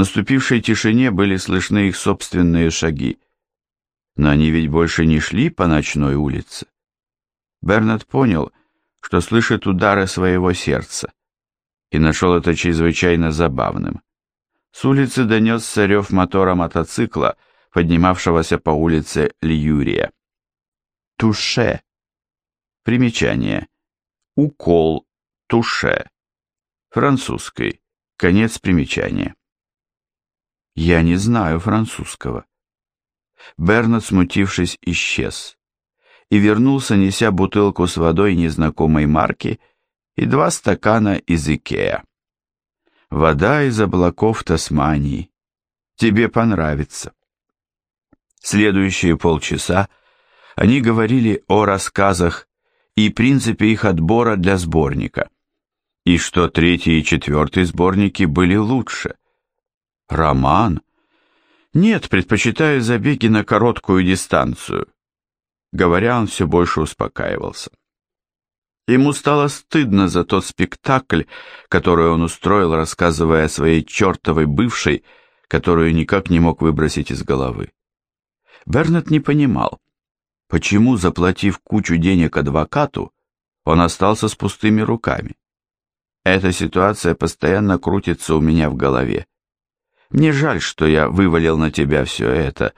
наступившей тишине были слышны их собственные шаги. Но они ведь больше не шли по ночной улице. Бернард понял, что слышит удары своего сердца, и нашел это чрезвычайно забавным. С улицы донесся рев мотора мотоцикла, поднимавшегося по улице Льюрия. Туше. Примечание. Укол. Туше. Французский. Конец примечания. Я не знаю французского. Бернард, смутившись, исчез и вернулся, неся бутылку с водой незнакомой марки и два стакана из Икеа. Вода из облаков Тасмании. Тебе понравится. Следующие полчаса они говорили о рассказах и принципе их отбора для сборника, и что третий и четвертый сборники были лучше. Роман? Нет, предпочитаю забеги на короткую дистанцию. Говоря, он все больше успокаивался. Ему стало стыдно за тот спектакль, который он устроил, рассказывая о своей чертовой бывшей, которую никак не мог выбросить из головы. Бернет не понимал, почему, заплатив кучу денег адвокату, он остался с пустыми руками. Эта ситуация постоянно крутится у меня в голове. Мне жаль, что я вывалил на тебя все это,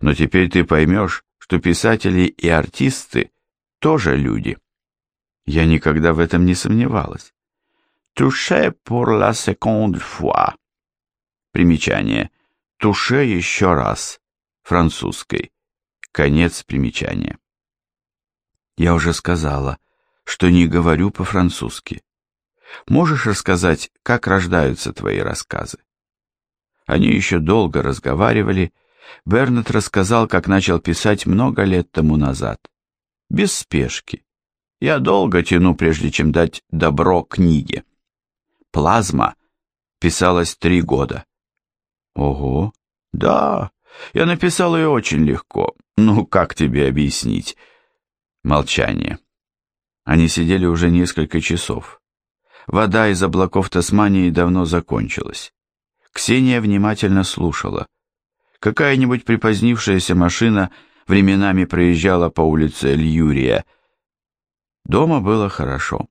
но теперь ты поймешь, что писатели и артисты тоже люди. Я никогда в этом не сомневалась. Туше pour la seconde fois. Примечание. Туше еще раз. Французской. Конец примечания. Я уже сказала, что не говорю по-французски. Можешь рассказать, как рождаются твои рассказы? Они еще долго разговаривали. Бернет рассказал, как начал писать много лет тому назад. Без спешки. Я долго тяну, прежде чем дать добро книге. Плазма писалась три года. Ого, да, я написал ее очень легко. Ну, как тебе объяснить? Молчание. Они сидели уже несколько часов. Вода из облаков Тасмании давно закончилась. Ксения внимательно слушала. Какая-нибудь припозднившаяся машина временами проезжала по улице Льюрия. Дома было хорошо.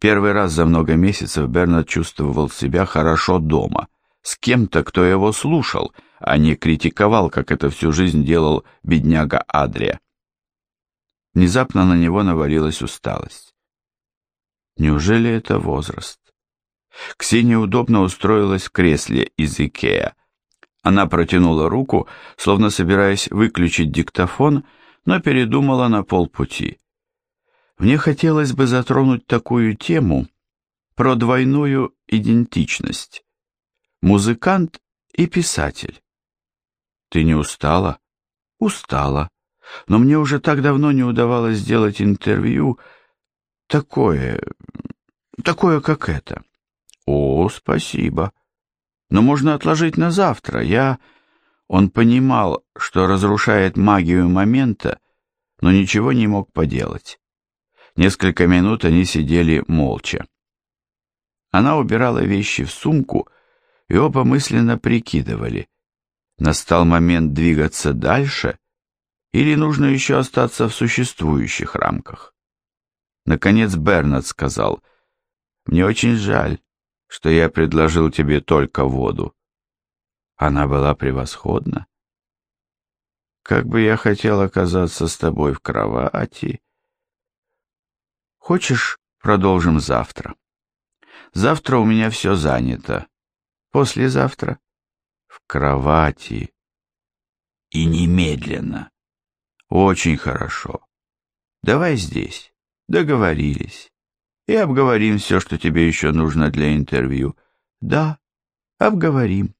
Первый раз за много месяцев Бернард чувствовал себя хорошо дома, с кем-то, кто его слушал, а не критиковал, как это всю жизнь делал бедняга Адрия. Внезапно на него навалилась усталость. Неужели это возраст? Ксения удобно устроилась в кресле из Икеа. Она протянула руку, словно собираясь выключить диктофон, но передумала на полпути. Мне хотелось бы затронуть такую тему про двойную идентичность. Музыкант и писатель. Ты не устала? Устала. Но мне уже так давно не удавалось сделать интервью такое, такое, как это. «О, спасибо. Но можно отложить на завтра. Я...» Он понимал, что разрушает магию момента, но ничего не мог поделать. Несколько минут они сидели молча. Она убирала вещи в сумку, и оба мысленно прикидывали. Настал момент двигаться дальше, или нужно еще остаться в существующих рамках. Наконец Бернард сказал, «Мне очень жаль, что я предложил тебе только воду. Она была превосходна. Как бы я хотел оказаться с тобой в кровати. Хочешь, продолжим завтра? Завтра у меня все занято. Послезавтра в кровати. И немедленно. Очень хорошо. Давай здесь. Договорились и обговорим все, что тебе еще нужно для интервью. Да, обговорим.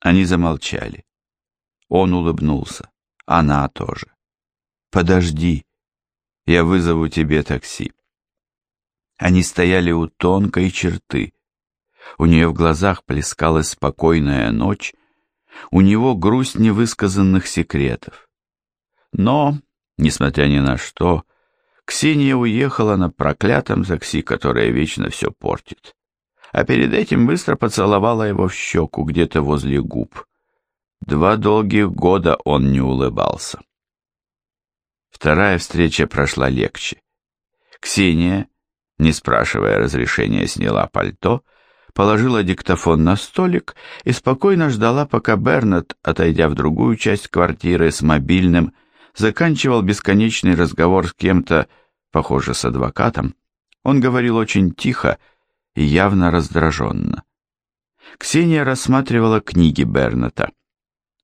Они замолчали. Он улыбнулся. Она тоже. Подожди, я вызову тебе такси. Они стояли у тонкой черты. У нее в глазах плескалась спокойная ночь, у него грусть невысказанных секретов. Но, несмотря ни на что, Ксения уехала на проклятом такси, которое вечно все портит. а перед этим быстро поцеловала его в щеку где-то возле губ. Два долгих года он не улыбался. Вторая встреча прошла легче. Ксения, не спрашивая разрешения, сняла пальто, положила диктофон на столик и спокойно ждала, пока Бернет, отойдя в другую часть квартиры с мобильным, заканчивал бесконечный разговор с кем-то, похоже, с адвокатом. Он говорил очень тихо и явно раздраженно. Ксения рассматривала книги Бернета.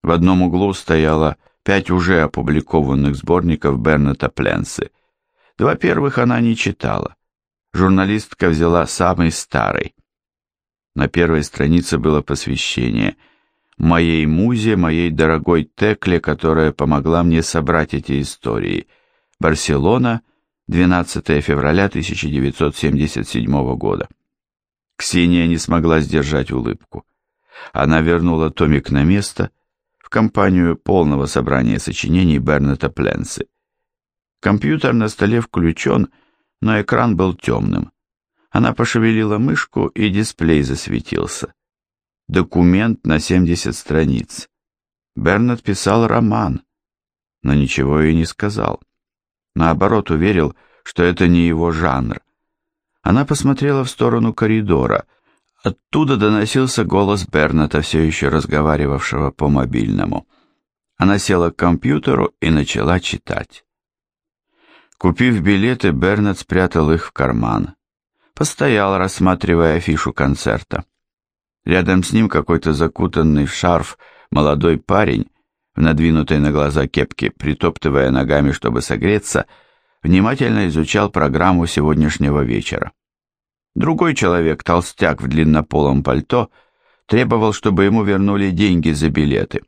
В одном углу стояло пять уже опубликованных сборников Бернета Пленсы. Два первых она не читала. Журналистка взяла самый старый. На первой странице было посвящение «Моей музе, моей дорогой Текле, которая помогла мне собрать эти истории. Барселона, 12 февраля 1977 года». Ксения не смогла сдержать улыбку. Она вернула томик на место в компанию полного собрания сочинений Бернета Пленсы. Компьютер на столе включен, но экран был темным. Она пошевелила мышку, и дисплей засветился. Документ на 70 страниц. Бернет писал роман, но ничего и не сказал. Наоборот, уверил, что это не его жанр. Она посмотрела в сторону коридора. Оттуда доносился голос Берната, все еще разговаривавшего по мобильному. Она села к компьютеру и начала читать. Купив билеты, Бернет спрятал их в карман. Постоял, рассматривая афишу концерта. Рядом с ним какой-то закутанный в шарф молодой парень, в надвинутой на глаза кепке, притоптывая ногами, чтобы согреться, — внимательно изучал программу сегодняшнего вечера. Другой человек, толстяк в длиннополом пальто, требовал, чтобы ему вернули деньги за билеты.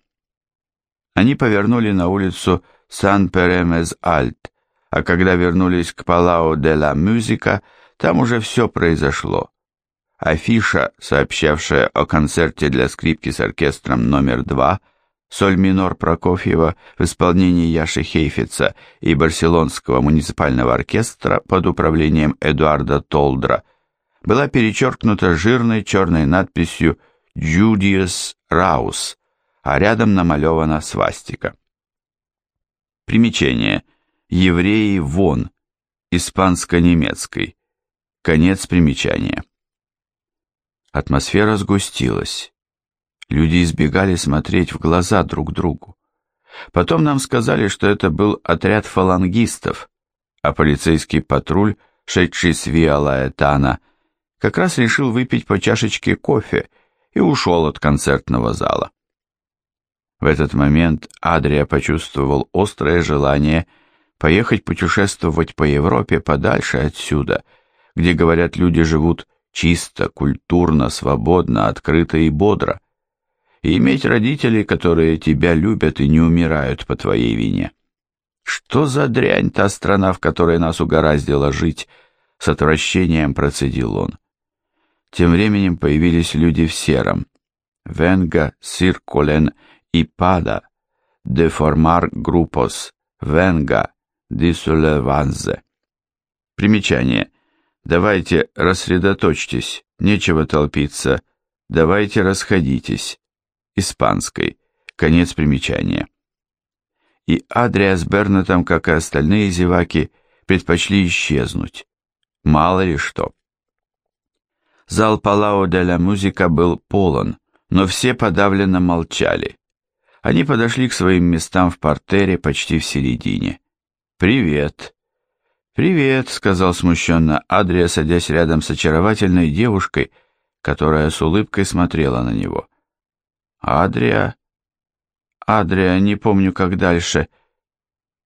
Они повернули на улицу Сан-Перемез-Альт, а когда вернулись к Палао де ла Мюзика, там уже все произошло. Афиша, сообщавшая о концерте для скрипки с оркестром номер два – соль минор Прокофьева в исполнении Яши Хейфица и Барселонского муниципального оркестра под управлением Эдуарда Толдра была перечеркнута жирной черной надписью «Judius Раус», а рядом намалевана свастика. Примечание. Евреи вон. Испанско-немецкой. Конец примечания. Атмосфера сгустилась. Люди избегали смотреть в глаза друг другу. Потом нам сказали, что это был отряд фалангистов, а полицейский патруль, шедший с Виалаэтана, как раз решил выпить по чашечке кофе и ушел от концертного зала. В этот момент Адрия почувствовал острое желание поехать путешествовать по Европе подальше отсюда, где, говорят, люди живут чисто, культурно, свободно, открыто и бодро и иметь родителей, которые тебя любят и не умирают по твоей вине. Что за дрянь та страна, в которой нас угораздило жить, с отвращением процедил он. Тем временем появились люди в сером. Венга, Сиркулен и Пада, Деформар Группос, Венга, Дисулеванзе. Примечание. Давайте рассредоточьтесь, нечего толпиться, давайте расходитесь испанской. Конец примечания. И Адриа с Бернетом, как и остальные зеваки, предпочли исчезнуть. Мало ли что. Зал Палао де ла Музика был полон, но все подавленно молчали. Они подошли к своим местам в портере почти в середине. «Привет!» «Привет», — сказал смущенно Адрия, садясь рядом с очаровательной девушкой, которая с улыбкой смотрела на него. Адрия... Адрия, не помню, как дальше.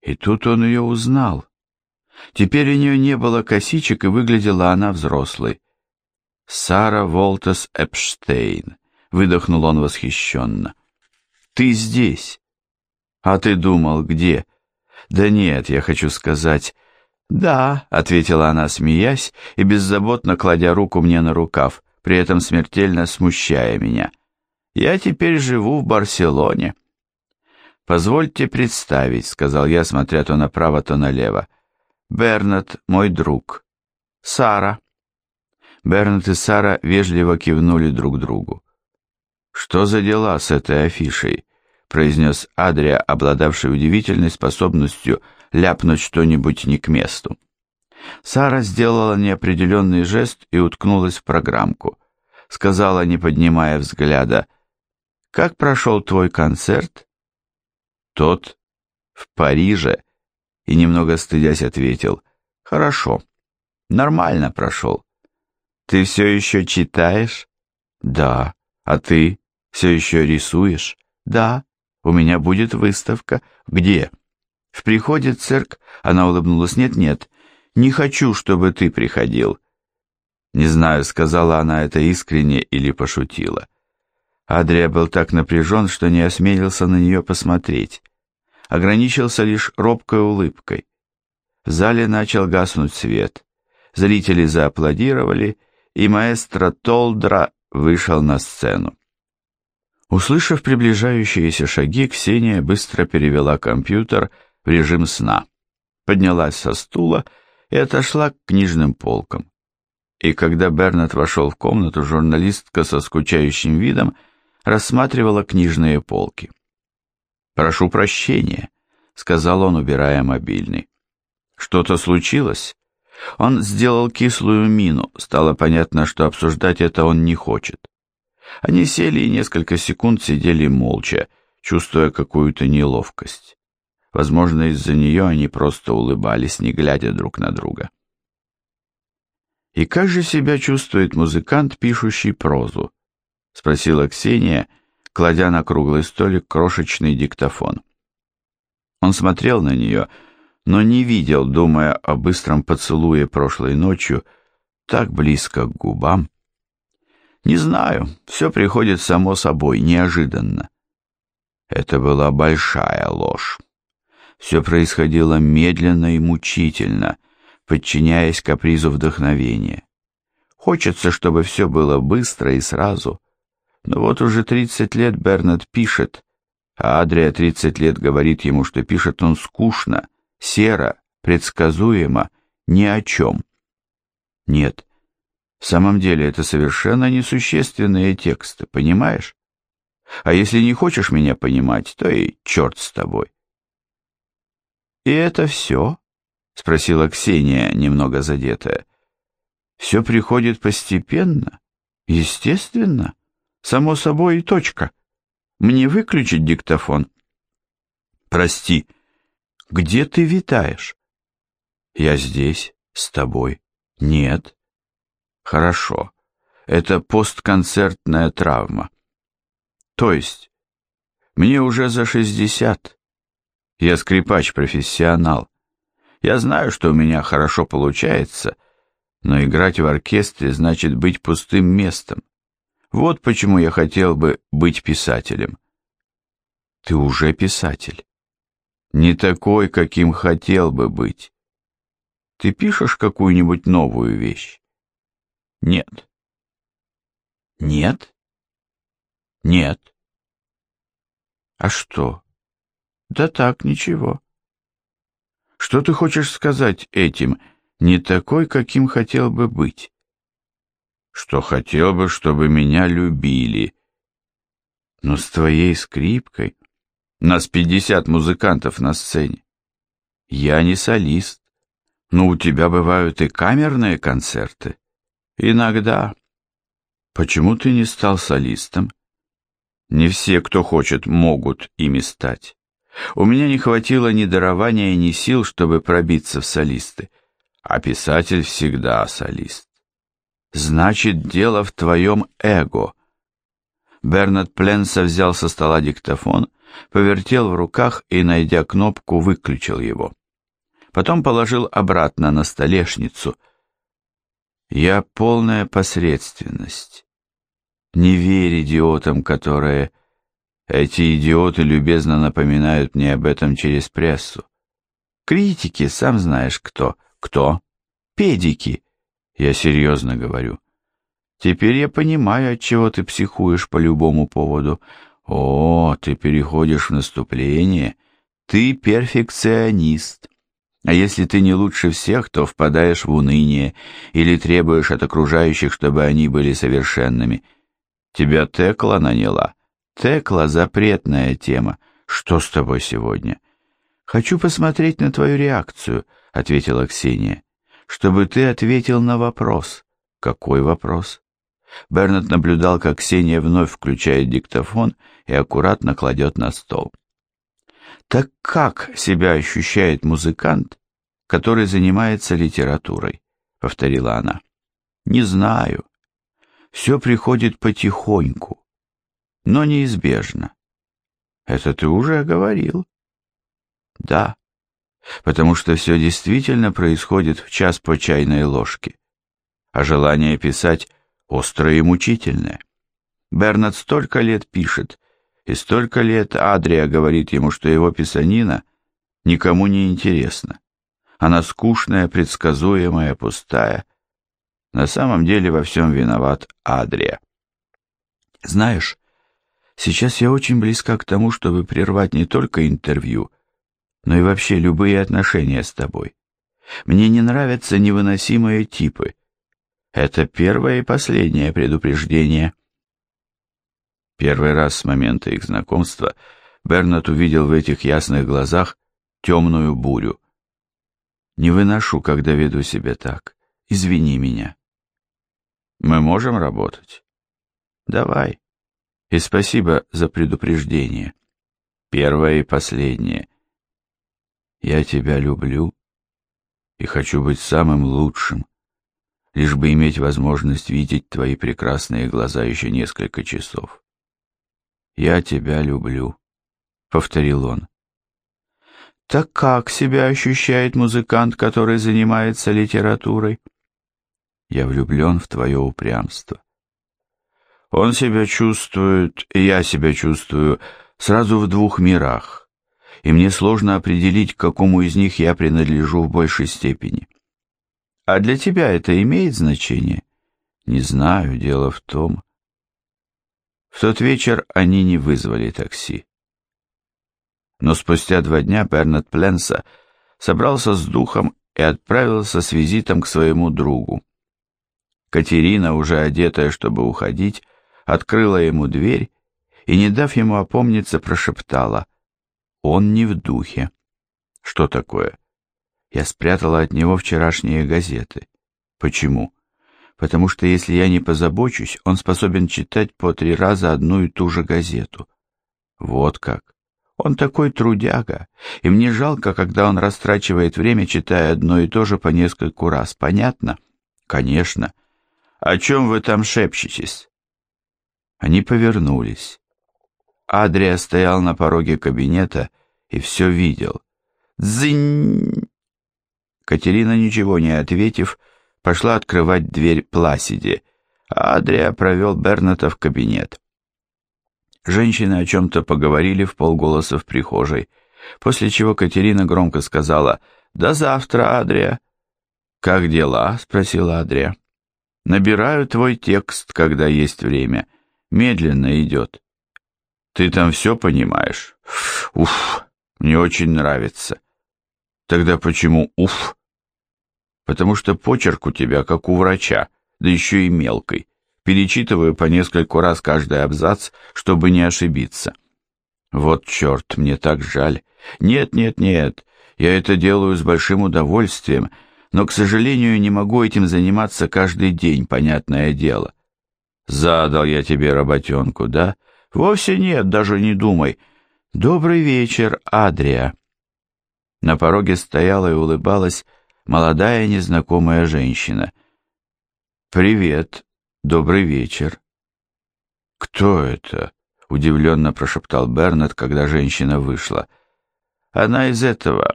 И тут он ее узнал. Теперь у нее не было косичек, и выглядела она взрослой. Сара Волтес Эпштейн, выдохнул он восхищенно. Ты здесь. А ты думал, где? Да нет, я хочу сказать... «Да», — ответила она, смеясь и беззаботно кладя руку мне на рукав, при этом смертельно смущая меня. Я теперь живу в Барселоне. Позвольте представить, сказал я, смотря то направо, то налево. Бернат, мой друг. Сара. Бернет и Сара вежливо кивнули друг другу. «Что за дела с этой афишей?» Произнес Адрия, обладавший удивительной способностью ляпнуть что-нибудь не к месту. Сара сделала неопределенный жест и уткнулась в программку. Сказала, не поднимая взгляда, «Как прошел твой концерт?» Тот в Париже и, немного стыдясь, ответил, «Хорошо, нормально прошел». «Ты все еще читаешь?» «Да». «А ты все еще рисуешь?» «Да». «У меня будет выставка». «Где?» «В приходе цирк». Она улыбнулась. «Нет-нет, не хочу, чтобы ты приходил». Не знаю, сказала она это искренне или пошутила. Адрия был так напряжен, что не осмелился на нее посмотреть. Ограничился лишь робкой улыбкой. В зале начал гаснуть свет. Зрители зааплодировали, и маэстро Толдра вышел на сцену. Услышав приближающиеся шаги, Ксения быстро перевела компьютер в режим сна, поднялась со стула и отошла к книжным полкам. И когда Бернет вошел в комнату, журналистка со скучающим видом рассматривала книжные полки. «Прошу прощения», — сказал он, убирая мобильный. «Что-то случилось?» Он сделал кислую мину, стало понятно, что обсуждать это он не хочет. Они сели и несколько секунд сидели молча, чувствуя какую-то неловкость. Возможно, из-за нее они просто улыбались, не глядя друг на друга. «И как же себя чувствует музыкант, пишущий прозу?» — спросила Ксения, кладя на круглый столик крошечный диктофон. Он смотрел на нее, но не видел, думая о быстром поцелуе прошлой ночью, так близко к губам. «Не знаю, все приходит само собой, неожиданно». Это была большая ложь. Все происходило медленно и мучительно, подчиняясь капризу вдохновения. Хочется, чтобы все было быстро и сразу. Но вот уже 30 лет Бернард пишет, а Адрия 30 лет говорит ему, что пишет он скучно, серо, предсказуемо, ни о чем. Нет, в самом деле это совершенно несущественные тексты, понимаешь? А если не хочешь меня понимать, то и черт с тобой. «И это все?» — спросила Ксения, немного задетая. «Все приходит постепенно, естественно, само собой и точка. Мне выключить диктофон?» «Прости, где ты витаешь?» «Я здесь, с тобой». «Нет». «Хорошо, это постконцертная травма». «То есть, мне уже за шестьдесят». Я скрипач-профессионал. Я знаю, что у меня хорошо получается, но играть в оркестре значит быть пустым местом. Вот почему я хотел бы быть писателем. Ты уже писатель. Не такой, каким хотел бы быть. Ты пишешь какую-нибудь новую вещь? Нет. Нет? Нет. А что? Да так, ничего. Что ты хочешь сказать этим? Не такой, каким хотел бы быть. Что хотел бы, чтобы меня любили. Но с твоей скрипкой... Нас пятьдесят музыкантов на сцене. Я не солист. Но у тебя бывают и камерные концерты. Иногда. Почему ты не стал солистом? Не все, кто хочет, могут ими стать. У меня не хватило ни дарования, ни сил, чтобы пробиться в солисты. А писатель всегда солист. Значит, дело в твоем эго. Бернард Пленса взял со стола диктофон, повертел в руках и, найдя кнопку, выключил его. Потом положил обратно на столешницу. Я полная посредственность. Не верь идиотам, которые эти идиоты любезно напоминают мне об этом через прессу. Критики, сам знаешь кто. Кто? Педики. Я серьезно говорю. Теперь я понимаю, от чего ты психуешь по любому поводу. О, ты переходишь в наступление. Ты перфекционист. А если ты не лучше всех, то впадаешь в уныние или требуешь от окружающих, чтобы они были совершенными. Тебя Текла наняла. Текла — запретная тема. Что с тобой сегодня? Хочу посмотреть на твою реакцию, — ответила Ксения. Чтобы ты ответил на вопрос. Какой вопрос? Бернет наблюдал, как Ксения вновь включает диктофон и аккуратно кладет на стол. Так как себя ощущает музыкант, который занимается литературой? Повторила она. Не знаю. Все приходит потихоньку, но неизбежно. Это ты уже говорил. Да, потому что все действительно происходит в час по чайной ложке, а желание писать острое и мучительное. Бернард столько лет пишет, и столько лет Адрия говорит ему, что его писанина никому не интересна. Она скучная, предсказуемая, пустая. На самом деле во всем виноват Адрия. Знаешь, сейчас я очень близка к тому, чтобы прервать не только интервью, но и вообще любые отношения с тобой. Мне не нравятся невыносимые типы. Это первое и последнее предупреждение. Первый раз с момента их знакомства Бернат увидел в этих ясных глазах темную бурю. «Не выношу, когда веду себя так. Извини меня». «Мы можем работать?» «Давай. И спасибо за предупреждение. Первое и последнее. Я тебя люблю и хочу быть самым лучшим, лишь бы иметь возможность видеть твои прекрасные глаза еще несколько часов. «Я тебя люблю», — повторил он. «Так как себя ощущает музыкант, который занимается литературой?» «Я влюблен в твое упрямство». «Он себя чувствует, и я себя чувствую, сразу в двух мирах, и мне сложно определить, к какому из них я принадлежу в большей степени». «А для тебя это имеет значение?» «Не знаю, дело в том...» В тот вечер они не вызвали такси. Но спустя два дня Бернет Пленса собрался с духом и отправился с визитом к своему другу. Катерина, уже одетая, чтобы уходить, открыла ему дверь и, не дав ему опомниться, прошептала «Он не в духе». «Что такое?» Я спрятала от него вчерашние газеты. «Почему?» Потому что если я не позабочусь, он способен читать по три раза одну и ту же газету. Вот как. Он такой трудяга, и мне жалко, когда он растрачивает время, читая одно и то же по нескольку раз. Понятно? Конечно. О чем вы там шепчетесь? Они повернулись. Адрия стоял на пороге кабинета и все видел. Дзынь! Катерина, ничего не ответив, пошла открывать дверь Пласиде, а Адрия провел Берната в кабинет. Женщины о чем-то поговорили в полголоса в прихожей, после чего Катерина громко сказала «До завтра, Адрия». «Как дела?» — спросила Адрия. «Набираю твой текст, когда есть время. Медленно идет». «Ты там все понимаешь?» «Уф, мне очень нравится». «Тогда почему уф?» Потому что почерк у тебя как у врача, да еще и мелкой. Перечитываю по нескольку раз каждый абзац, чтобы не ошибиться. Вот черт, мне так жаль. Нет, нет, нет, я это делаю с большим удовольствием, но, к сожалению, не могу этим заниматься каждый день, понятное дело. Задал я тебе работенку, да? Вовсе нет, даже не думай. Добрый вечер, Адрия. На пороге стояла и улыбалась молодая незнакомая женщина. «Привет, добрый вечер». «Кто это?» — удивленно прошептал Бернет, когда женщина вышла. «Она из этого...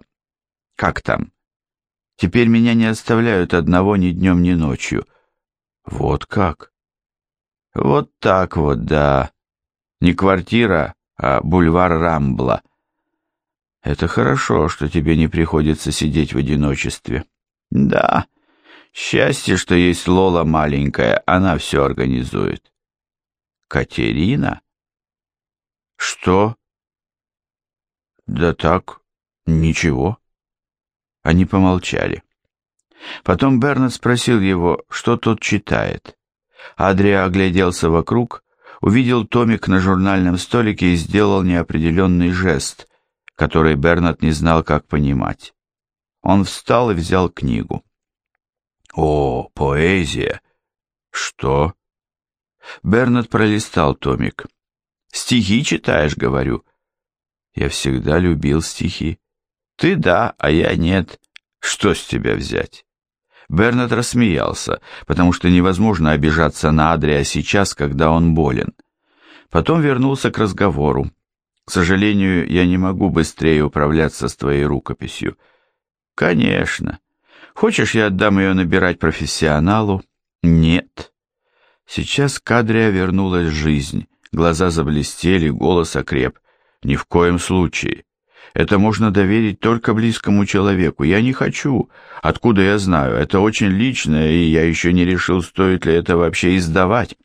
Как там? Теперь меня не оставляют одного ни днем, ни ночью». «Вот как?» «Вот так вот, да. Не квартира, а бульвар Рамбла». Это хорошо, что тебе не приходится сидеть в одиночестве. Да, счастье, что есть Лола маленькая, она все организует. Катерина? Что? Да так, ничего. Они помолчали. Потом Бернет спросил его, что тот читает. Адрия огляделся вокруг, увидел томик на журнальном столике и сделал неопределенный жест, который Бернет не знал, как понимать. Он встал и взял книгу. «О, поэзия!» «Что?» Бернет пролистал томик. «Стихи читаешь, говорю?» «Я всегда любил стихи». «Ты да, а я нет. Что с тебя взять?» Бернет рассмеялся, потому что невозможно обижаться на Адрия сейчас, когда он болен. Потом вернулся к разговору. «К сожалению, я не могу быстрее управляться с твоей рукописью». «Конечно. Хочешь, я отдам ее набирать профессионалу?» «Нет». Сейчас Кадрия вернулась жизнь, глаза заблестели, голос окреп. «Ни в коем случае. Это можно доверить только близкому человеку. Я не хочу. Откуда я знаю? Это очень личное, и я еще не решил, стоит ли это вообще издавать.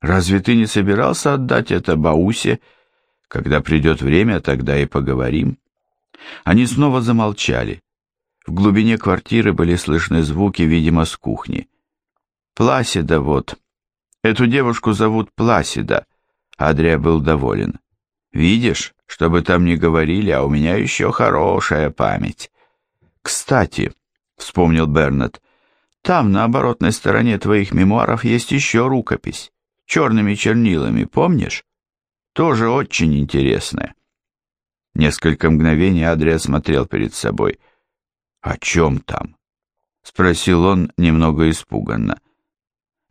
Разве ты не собирался отдать это Баусе? Когда придет время, тогда и поговорим. Они снова замолчали. В глубине квартиры были слышны звуки, видимо, с кухни. Пласида вот. Эту девушку зовут Пласида. Адрия был доволен. Видишь, что бы там ни говорили, а у меня еще хорошая память. Кстати, вспомнил Бернет, там на оборотной стороне твоих мемуаров есть еще рукопись, черными чернилами, помнишь? Тоже очень интересная. Несколько мгновений Адрия смотрел перед собой. «О чем там?» — спросил он немного испуганно.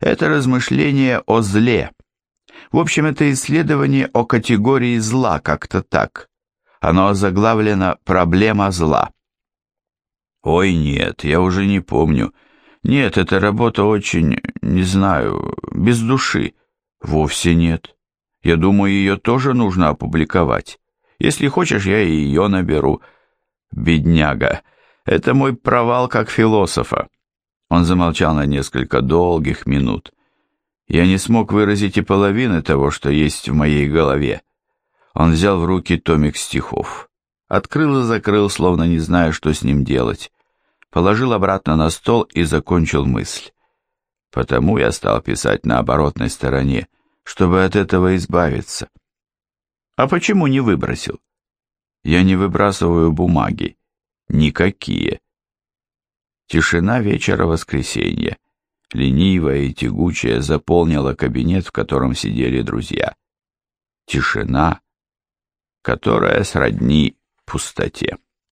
«Это размышление о зле», в общем, это исследование о категории зла, как-то так. Оно озаглавлено «Проблема зла». Ой, нет, я уже не помню. Нет, эта работа очень, не знаю, без души. Вовсе нет. Я думаю, ее тоже нужно опубликовать. Если хочешь, я и ее наберу. Бедняга, это мой провал как философа. Он замолчал на несколько долгих минут. Я не смог выразить и половины того, что есть в моей голове. Он взял в руки томик стихов. Открыл и закрыл, словно не зная, что с ним делать. Положил обратно на стол и закончил мысль. Потому я стал писать на оборотной стороне, чтобы от этого избавиться. А почему не выбросил? Я не выбрасываю бумаги. Никакие. Тишина вечера воскресенья ленивая и тягучая, заполнила кабинет, в котором сидели друзья. Тишина, которая сродни пустоте.